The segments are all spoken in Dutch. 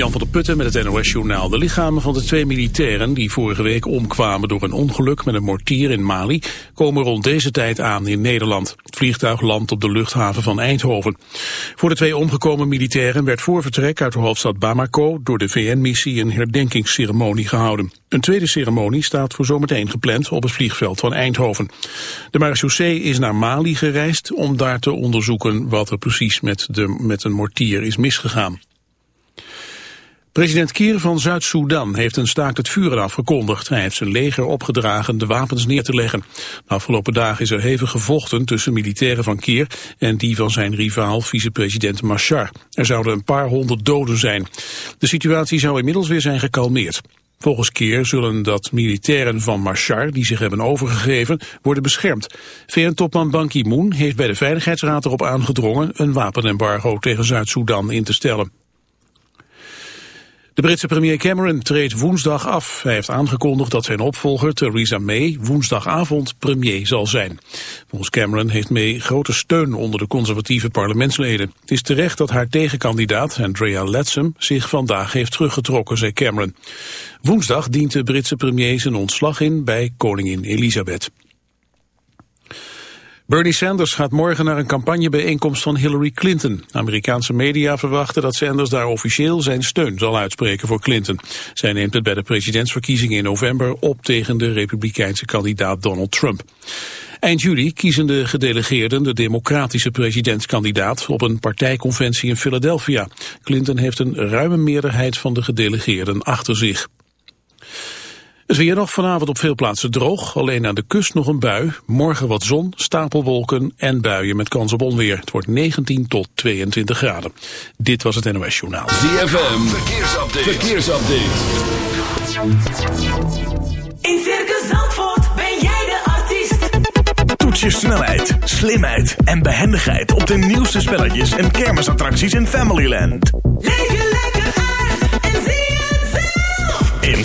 Jan van der Putten met het NOS-journaal. De lichamen van de twee militairen die vorige week omkwamen door een ongeluk met een mortier in Mali komen rond deze tijd aan in Nederland. Het vliegtuig landt op de luchthaven van Eindhoven. Voor de twee omgekomen militairen werd voor vertrek uit de hoofdstad Bamako door de VN-missie een herdenkingsceremonie gehouden. Een tweede ceremonie staat voor zometeen gepland op het vliegveld van Eindhoven. De marechaussee is naar Mali gereisd om daar te onderzoeken wat er precies met, de, met een mortier is misgegaan. President Kier van Zuid-Soedan heeft een staakt het vuren afgekondigd. Hij heeft zijn leger opgedragen de wapens neer te leggen. De afgelopen dagen is er hevig gevochten tussen militairen van Kier en die van zijn rivaal vicepresident Machar. Er zouden een paar honderd doden zijn. De situatie zou inmiddels weer zijn gekalmeerd. Volgens Keer zullen dat militairen van Machar, die zich hebben overgegeven, worden beschermd. VN-topman Ban Ki-moon heeft bij de Veiligheidsraad erop aangedrongen een wapenembargo tegen Zuid-Soedan in te stellen. De Britse premier Cameron treedt woensdag af. Hij heeft aangekondigd dat zijn opvolger Theresa May woensdagavond premier zal zijn. Volgens Cameron heeft May grote steun onder de conservatieve parlementsleden. Het is terecht dat haar tegenkandidaat Andrea Leadsom zich vandaag heeft teruggetrokken, zei Cameron. Woensdag dient de Britse premier zijn ontslag in bij koningin Elisabeth. Bernie Sanders gaat morgen naar een campagnebijeenkomst van Hillary Clinton. Amerikaanse media verwachten dat Sanders daar officieel zijn steun zal uitspreken voor Clinton. Zij neemt het bij de presidentsverkiezingen in november op tegen de republikeinse kandidaat Donald Trump. Eind juli kiezen de gedelegeerden de democratische presidentskandidaat op een partijconventie in Philadelphia. Clinton heeft een ruime meerderheid van de gedelegeerden achter zich. Het weer nog vanavond op veel plaatsen droog. Alleen aan de kust nog een bui. Morgen wat zon, stapelwolken en buien met kans op onweer. Het wordt 19 tot 22 graden. Dit was het NOS Journaal. ZFM, verkeersupdate. verkeersupdate. In Circus Zandvoort ben jij de artiest. Toets je snelheid, slimheid en behendigheid op de nieuwste spelletjes en kermisattracties in Familyland. Leef je lekker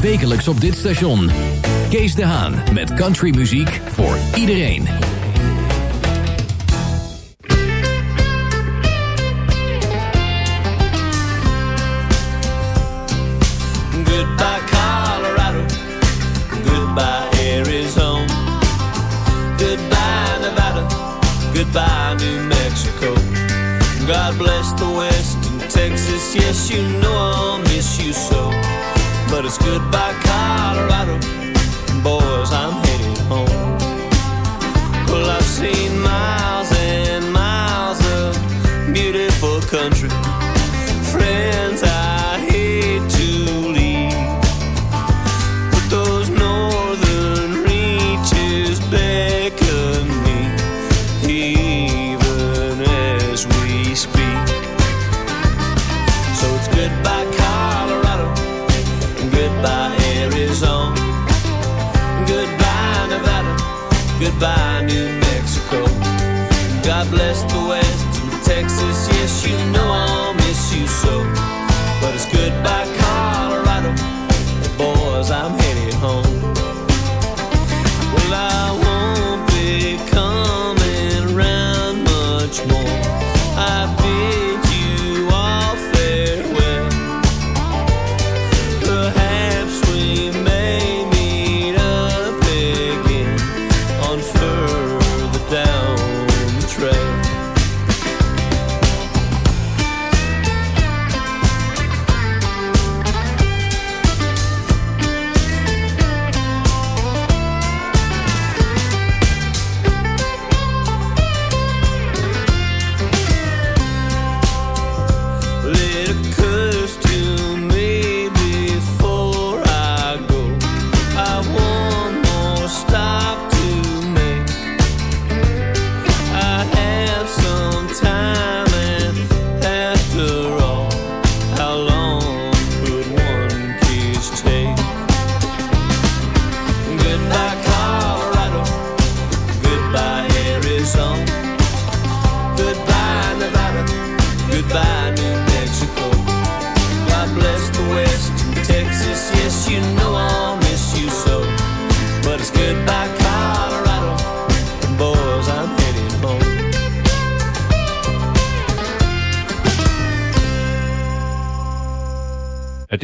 Wekelijks op dit station. Kees de Haan met countrymuziek voor iedereen. Goodbye, Colorado. Goodbye, Arizona. Goodbye, Nevada. Goodbye, New Mexico. God bless the West and Texas. Yes, you know I'll miss you so. But it's goodbye, Colorado. Boys, I'm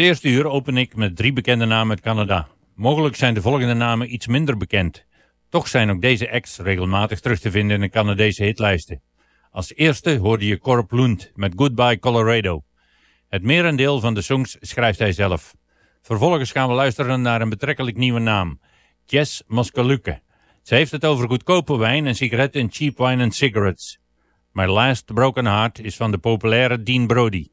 eerste uur open ik met drie bekende namen uit Canada. Mogelijk zijn de volgende namen iets minder bekend. Toch zijn ook deze acts regelmatig terug te vinden in de Canadese hitlijsten. Als eerste hoorde je Corp Lund met Goodbye Colorado. Het merendeel van de songs schrijft hij zelf. Vervolgens gaan we luisteren naar een betrekkelijk nieuwe naam. Jess Moskaluke. Ze heeft het over goedkope wijn en sigaretten Cheap Wine and Cigarettes. My Last Broken Heart is van de populaire Dean Brody.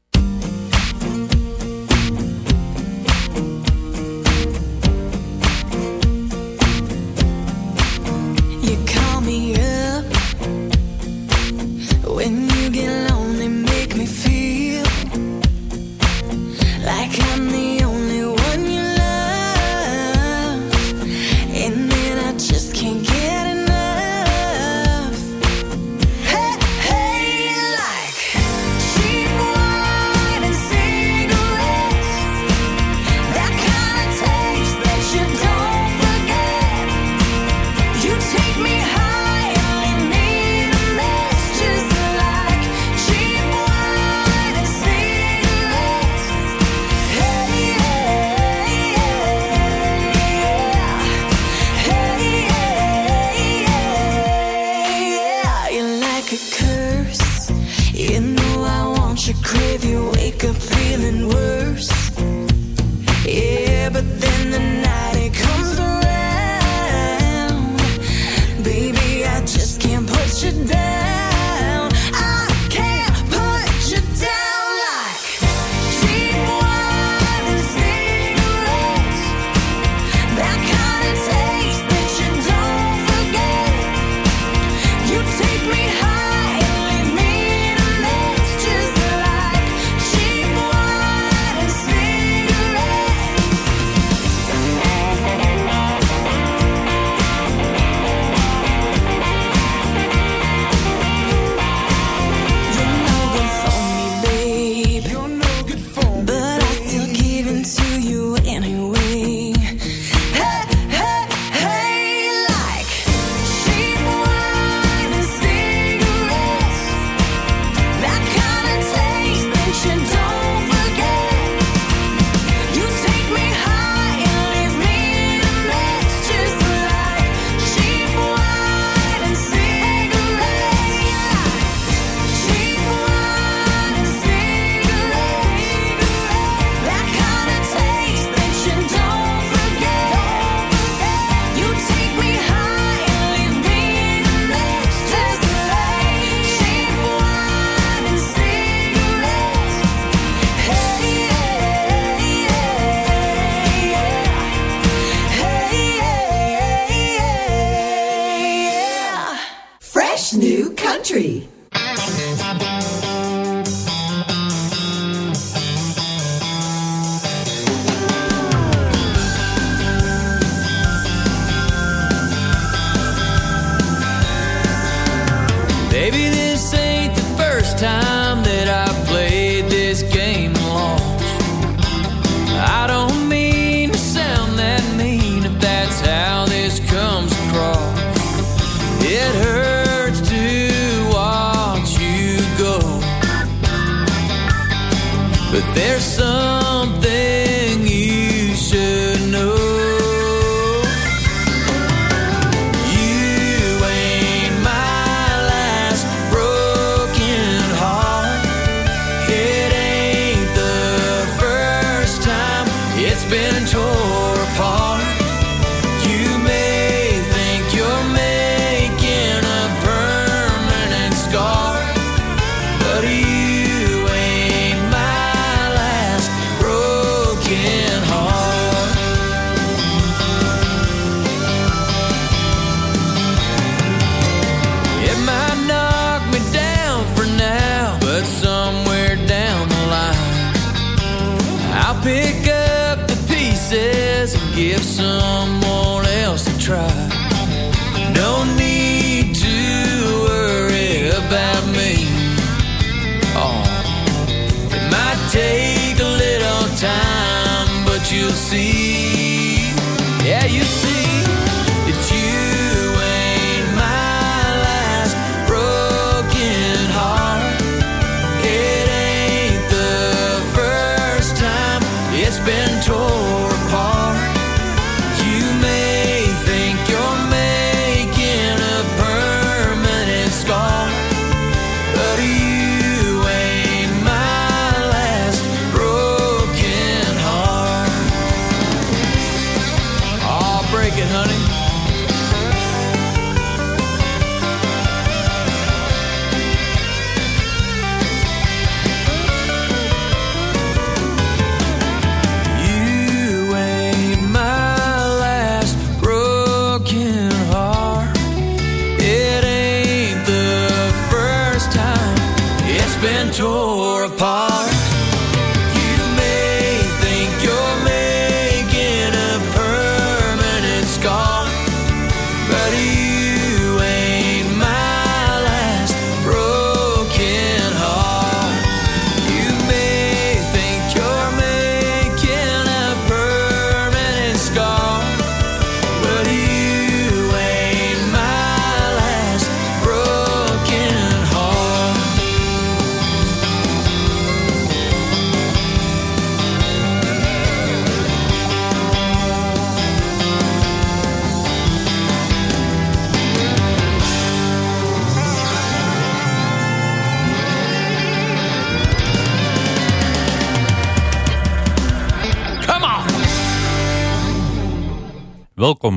Yeah, you see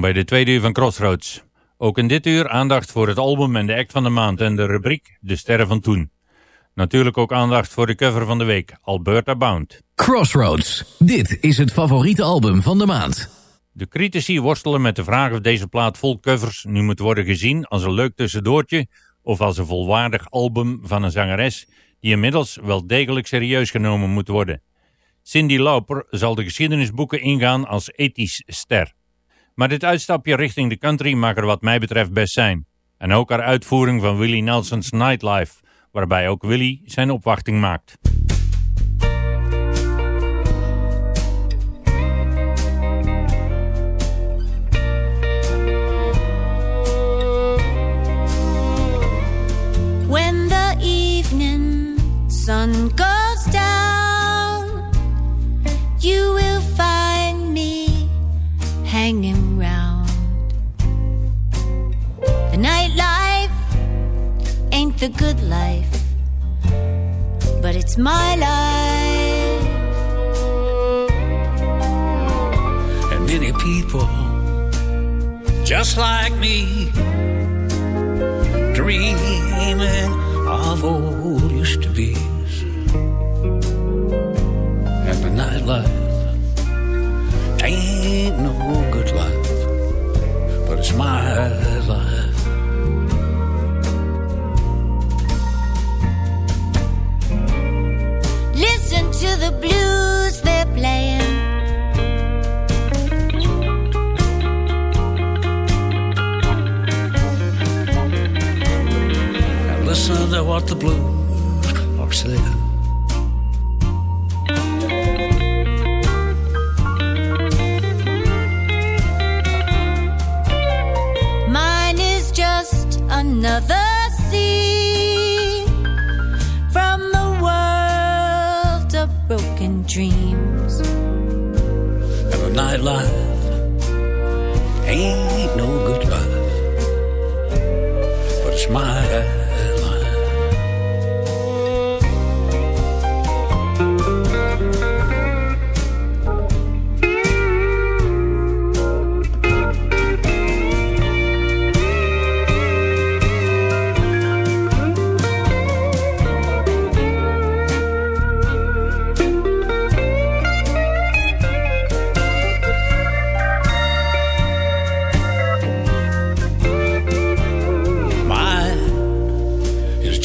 bij de tweede uur van Crossroads. Ook in dit uur aandacht voor het album en de act van de maand en de rubriek De Sterren van Toen. Natuurlijk ook aandacht voor de cover van de week, Alberta Bound. Crossroads. Dit is het favoriete album van de maand. De critici worstelen met de vraag of deze plaat vol covers nu moet worden gezien als een leuk tussendoortje of als een volwaardig album van een zangeres die inmiddels wel degelijk serieus genomen moet worden. Cindy Lauper zal de geschiedenisboeken ingaan als ethisch ster. Maar dit uitstapje richting de country mag er wat mij betreft best zijn. En ook haar uitvoering van Willie Nelson's Nightlife, waarbij ook Willie zijn opwachting maakt. When the evening sun goes down, you will find me hanging the good life, but it's my life. and many people just like me dreaming of old used to be and the nightlife ain't no good life but it's my to the blues they're playing. and listen to what the blues are saying dreams. and the nightlife ain't no good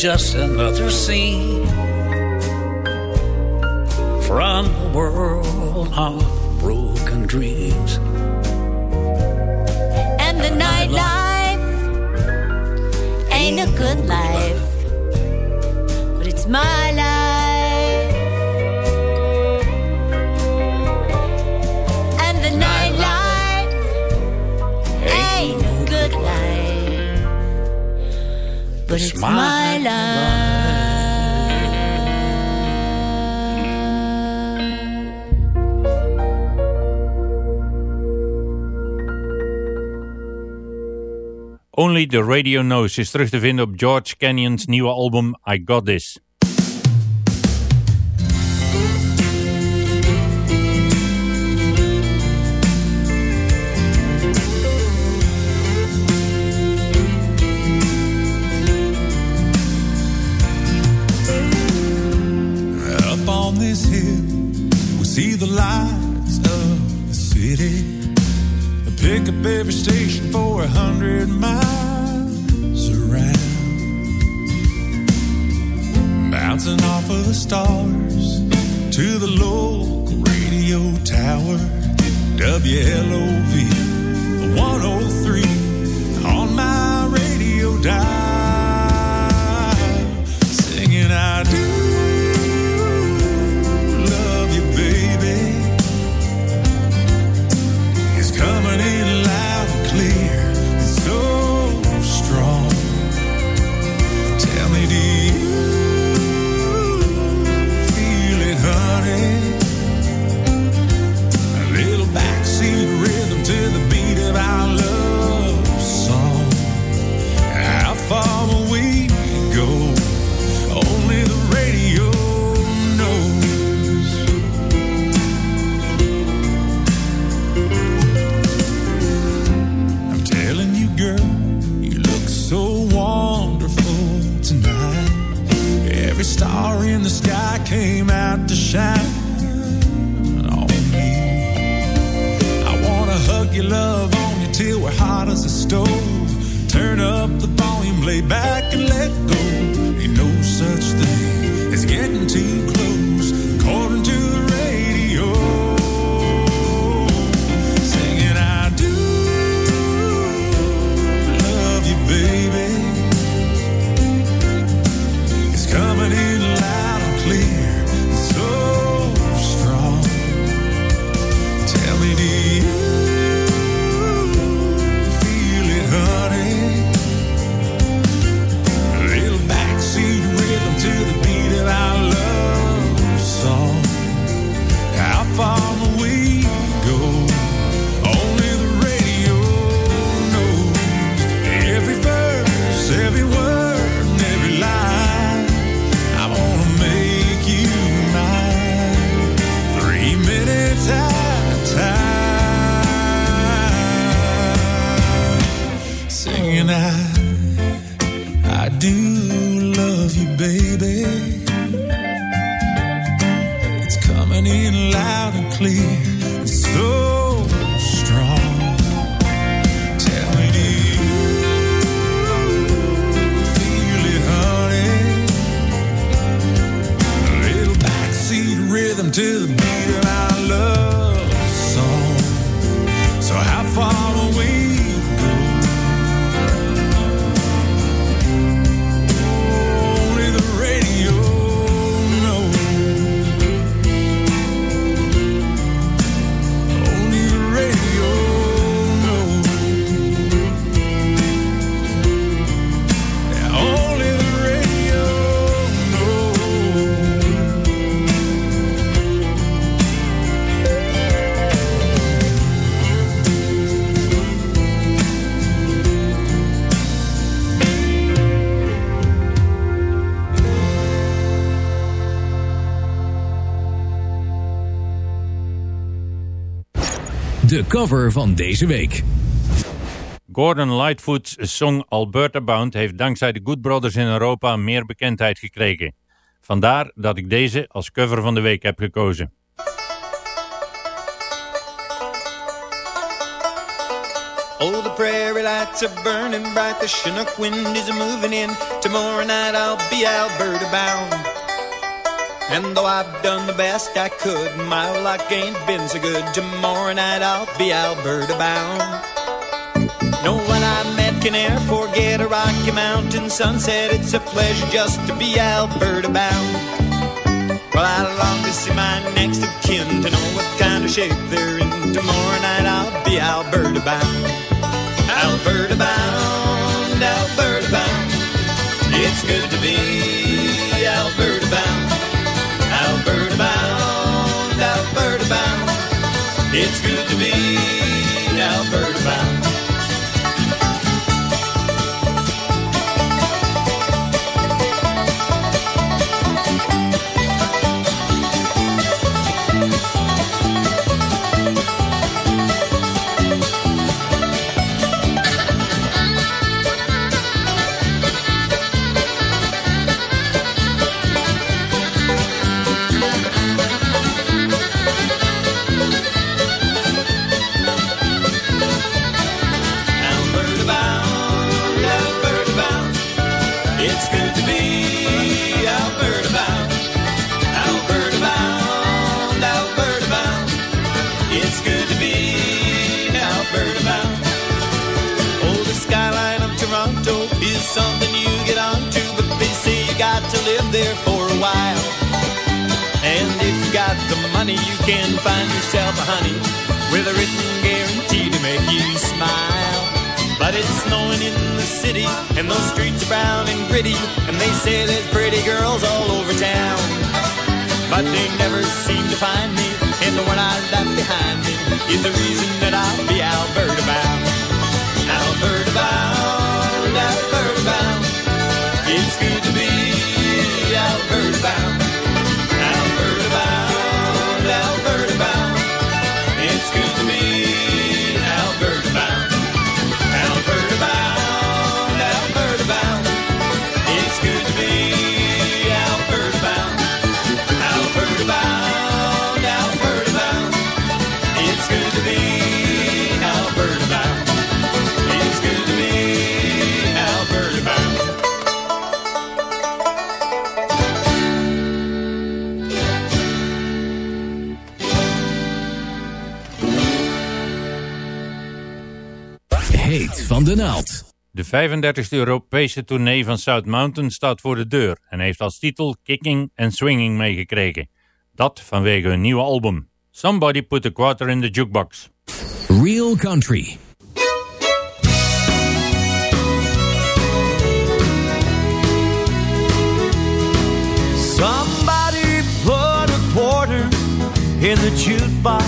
just another scene from a world of broken dreams. And the nightlife ain't a good life, but it's my life. And the nightlife ain't a good life, but it's my only the Radio Knows is terug te vinden op George Canyon's nieuwe album I Got This. On this hill, we see the lights of the city. Pick up every station for a hundred miles around. Bouncing off of the stars to the local radio tower. WLOV 103 love on you till we're hot as a stove. Turn up the volume, lay back and let go. Ain't no such thing as getting too De cover van deze week. Gordon Lightfoot's song Alberta Bound heeft dankzij de Good Brothers in Europa meer bekendheid gekregen. Vandaar dat ik deze als cover van de week heb gekozen. Oh, the prairie lights are burning bright. The Chinook wind is moving in. Tomorrow night I'll be Alberta bound. And though I've done the best I could, my luck ain't been so good. Tomorrow night I'll be Alberta bound. No one I met can ever forget a Rocky Mountain sunset. It's a pleasure just to be Alberta bound. Well, I long to see my next of kin to know what kind of shape they're in. Tomorrow night I'll be Alberta bound. Alberta bound, Alberta bound. It's good to be It's good to be there for a while. And if you got the money, you can find yourself a honey with a written guarantee to make you smile. But it's snowing in the city, and those streets are brown and gritty, and they say there's pretty girls all over town. But they never seem to find me, and the one I left behind me is the reason that I'll be Alberta. De 35e Europese tournee van South Mountain staat voor de deur en heeft als titel Kicking and Swinging meegekregen. Dat vanwege hun nieuwe album. Somebody put a quarter in the jukebox. Real Country. Somebody put a quarter in the jukebox.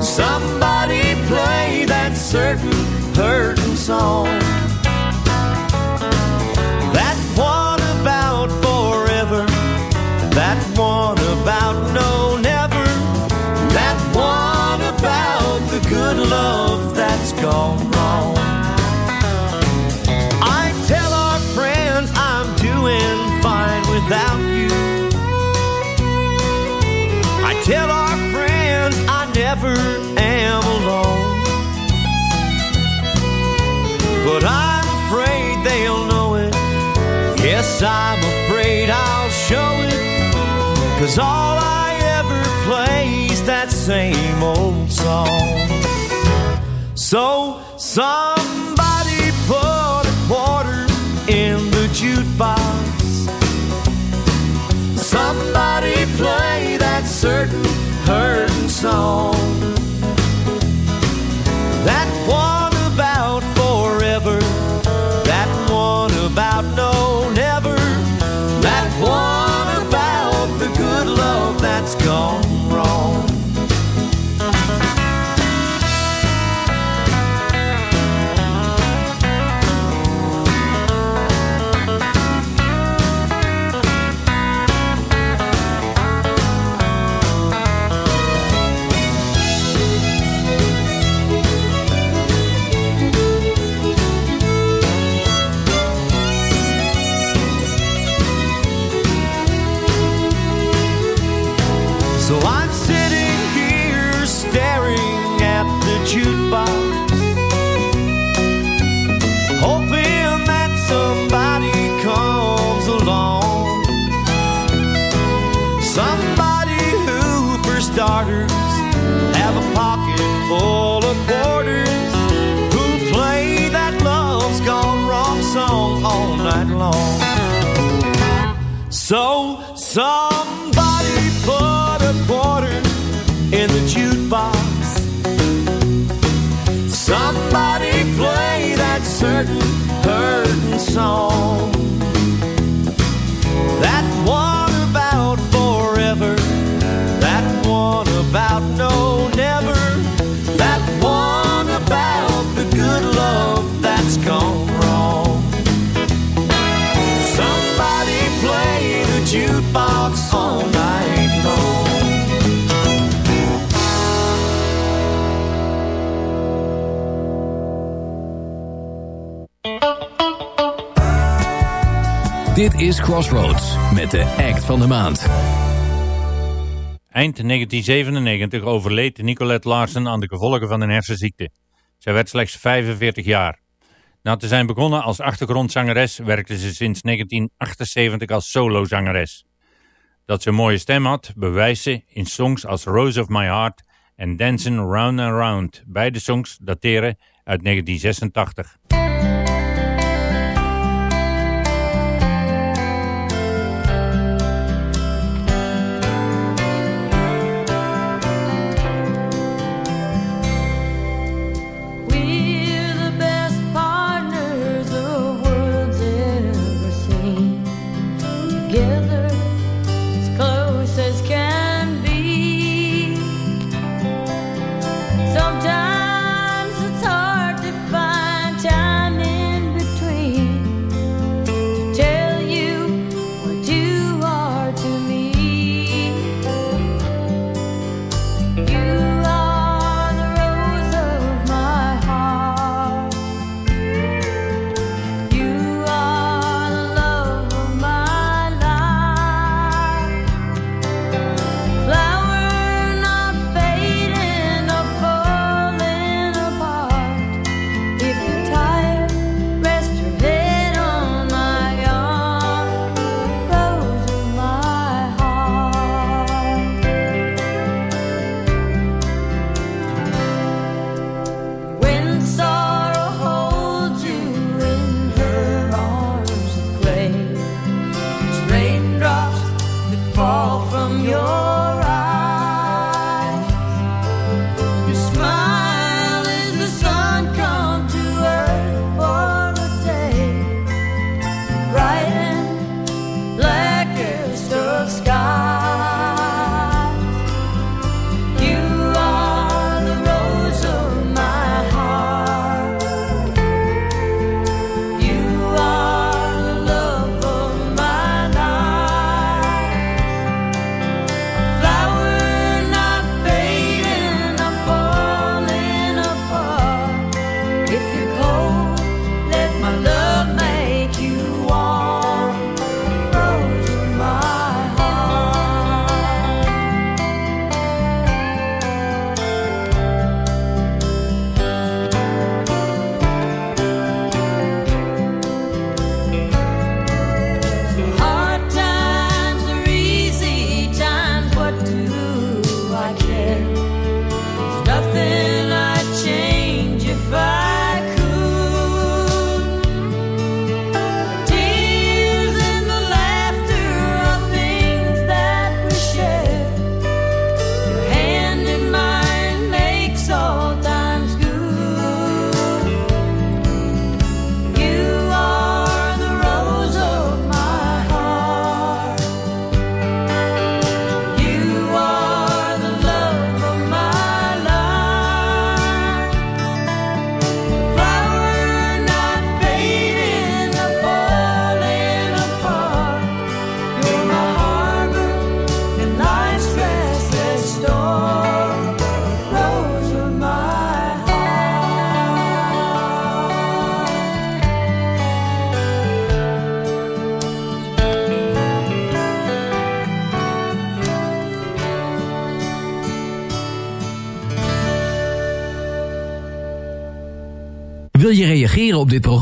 Somebody play that certain hurting song. That one about forever. That one about no never. That one about the good love that's gone wrong. I tell our friends I'm doing fine without you. I tell our friends I never Cause all I ever play is that same old song. So somebody put a quarter in the jukebox. Somebody play that certain hurting song. That somebody put a quarter in the jukebox. Somebody play that certain hurting song. Dit is Crossroads met de act van de maand. Eind 1997 overleed Nicolette Larsen aan de gevolgen van een hersenziekte. Zij werd slechts 45 jaar. Na te zijn begonnen als achtergrondzangeres werkte ze sinds 1978 als solozangeres. Dat ze een mooie stem had, bewijst ze in songs als Rose of My Heart en Dancing Round and Round. Beide songs dateren uit 1986.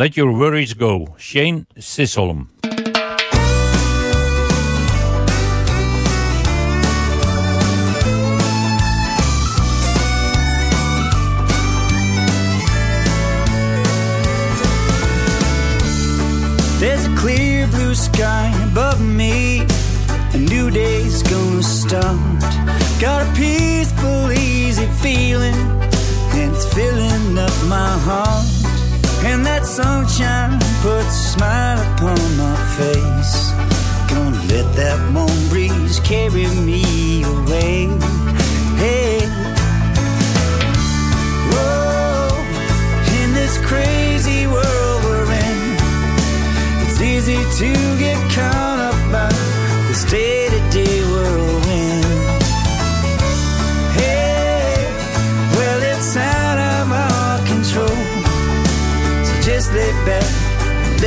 Let Your Worries Go, Shane Sissolm.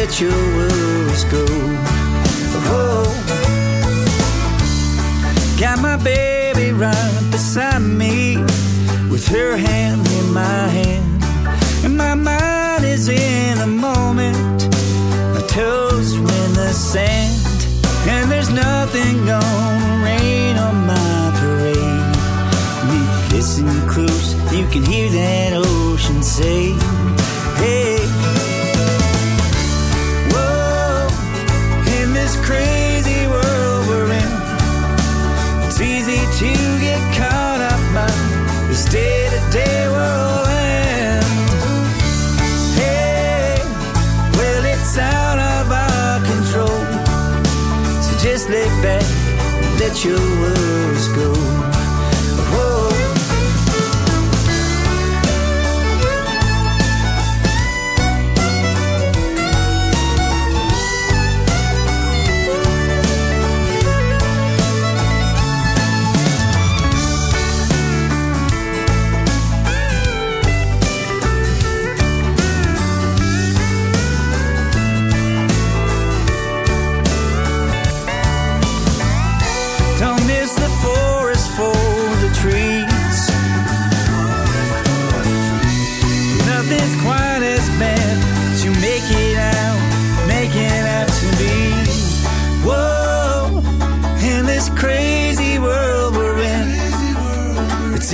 Let your worries go. Oh, got my baby right beside me, with her hand in my hand, and my mind is in a moment my toes in the sand, and there's nothing gonna rain on my parade. Me listen close, you can hear that ocean say, Hey, your world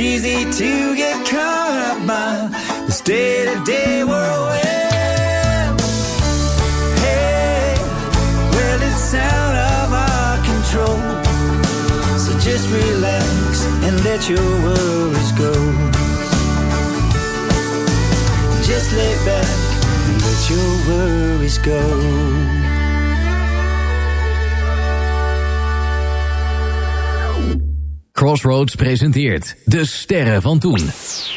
it's easy to get caught up by this day-to-day whirlwind. Hey, well it's out of our control. So just relax and let your worries go. Just lay back and let your worries go. Crossroads presenteert De Sterren van Toen.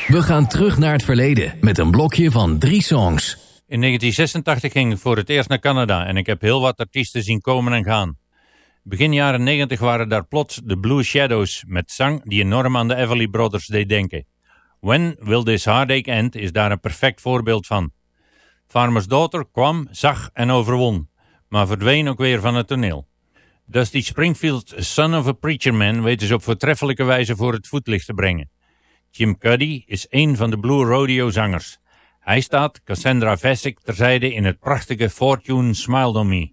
We gaan terug naar het verleden met een blokje van drie songs. In 1986 ging ik voor het eerst naar Canada en ik heb heel wat artiesten zien komen en gaan. Begin jaren 90 waren daar plots de Blue Shadows met zang die enorm aan de Everly Brothers deed denken. When Will This Heartache End is daar een perfect voorbeeld van. Farmer's Daughter kwam, zag en overwon, maar verdween ook weer van het toneel. Dusty Springfield, Son of a Preacher Man, weet dus op voortreffelijke wijze voor het voetlicht te brengen. Jim Cuddy is een van de Blue Rodeo zangers. Hij staat Cassandra Vesic terzijde in het prachtige Fortune Smiled on Me.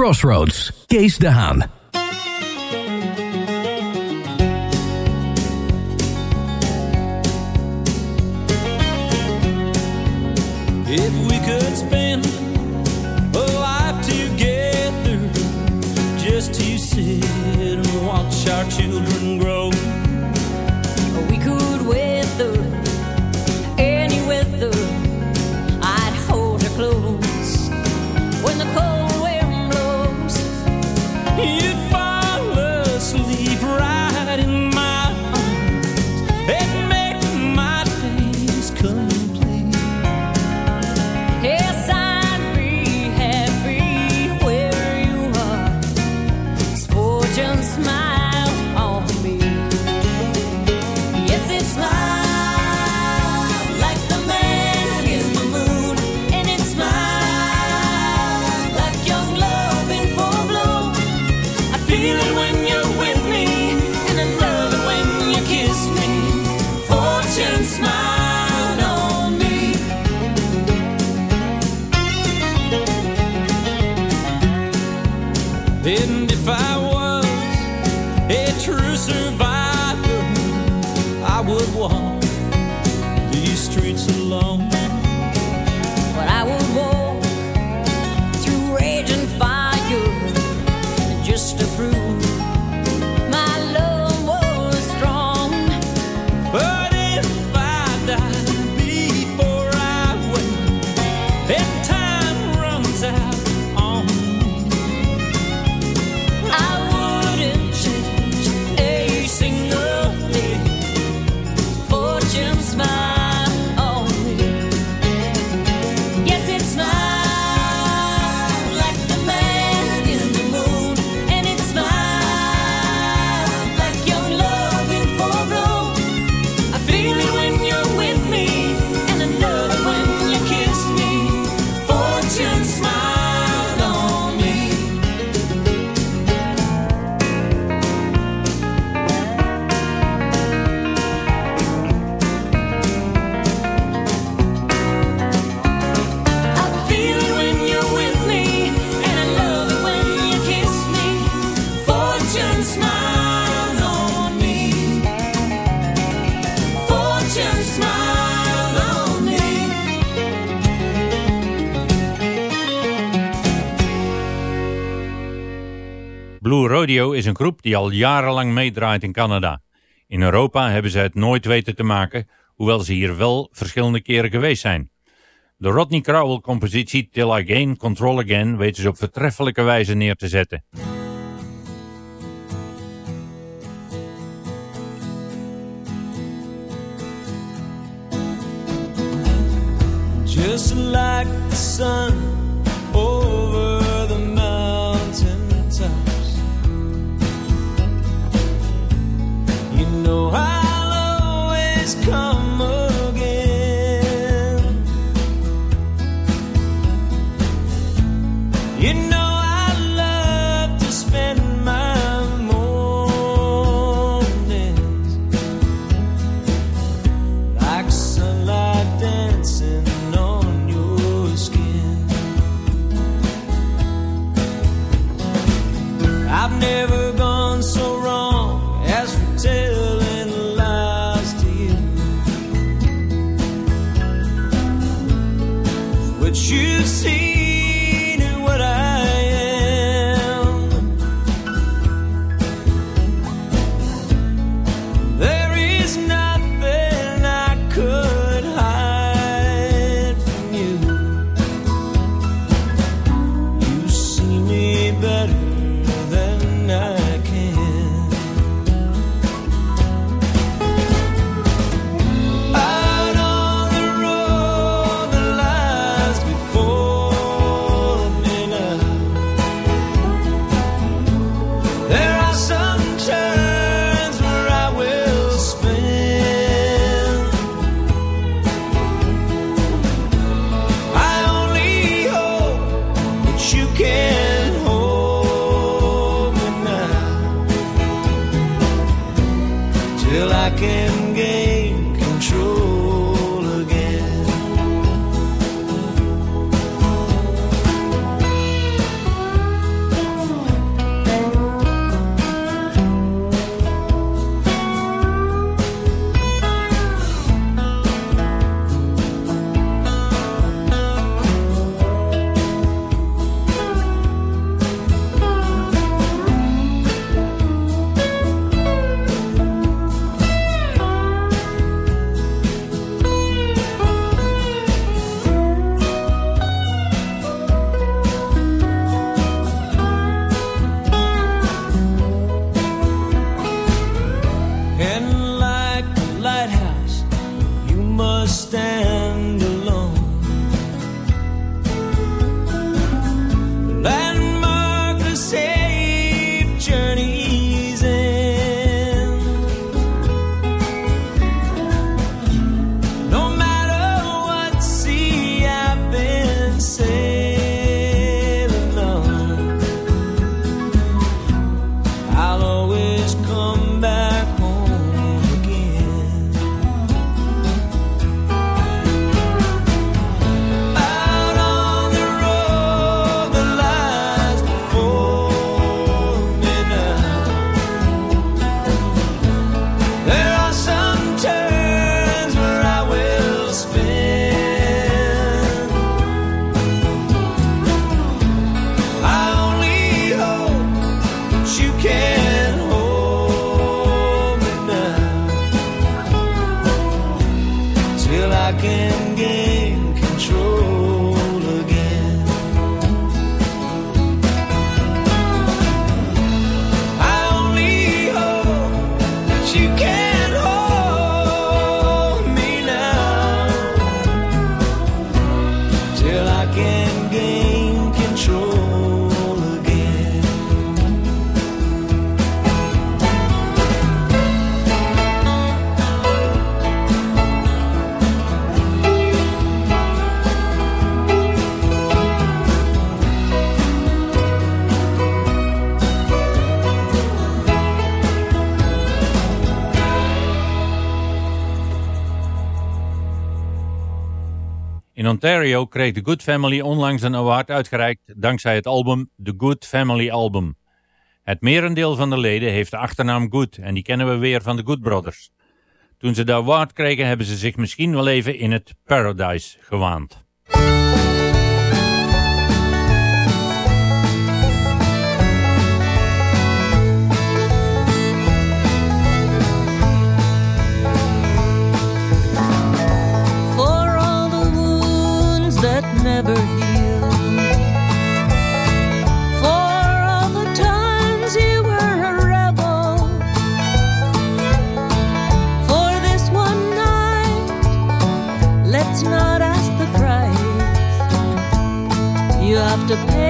Crossroads, Kees Daan. to prove een groep die al jarenlang meedraait in Canada. In Europa hebben ze het nooit weten te maken, hoewel ze hier wel verschillende keren geweest zijn. De Rodney Crowell-compositie Till I Gain Control Again weten ze op vertreffelijke wijze neer te zetten. Just like the sun know I Ontario kreeg The Good Family onlangs een award uitgereikt dankzij het album The Good Family Album. Het merendeel van de leden heeft de achternaam Good en die kennen we weer van de Good Brothers. Toen ze de award kregen hebben ze zich misschien wel even in het Paradise gewaand. To pay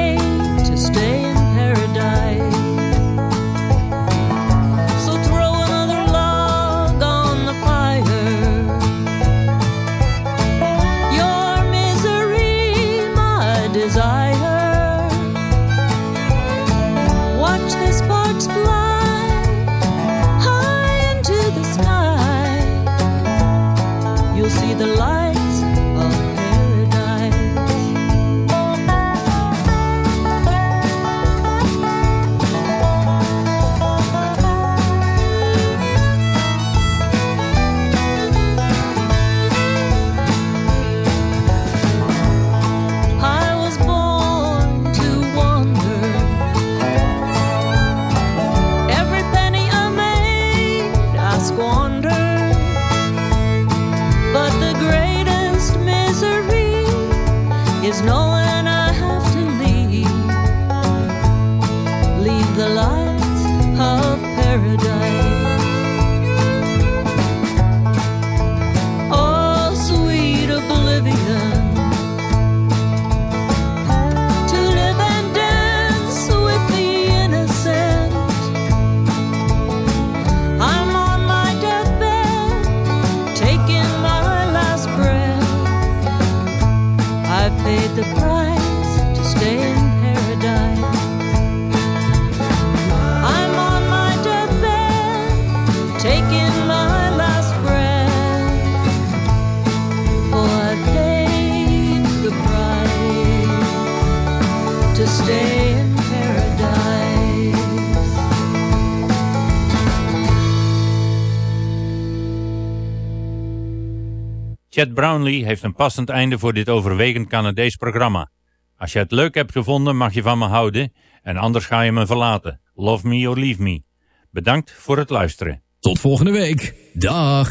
Brownlee heeft een passend einde voor dit overwegend Canadees programma. Als je het leuk hebt gevonden mag je van me houden en anders ga je me verlaten. Love me or leave me. Bedankt voor het luisteren. Tot volgende week. Dag.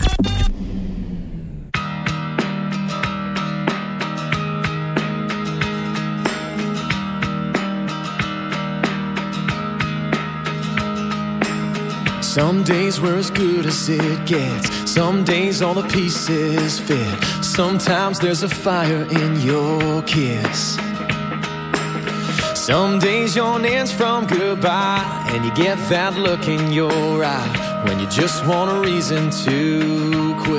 Some days we're as good as it gets. Some days all the pieces fit. Sometimes there's a fire in your kiss. Some days your name's from goodbye, and you get that look in your eye when you just want a reason to quit.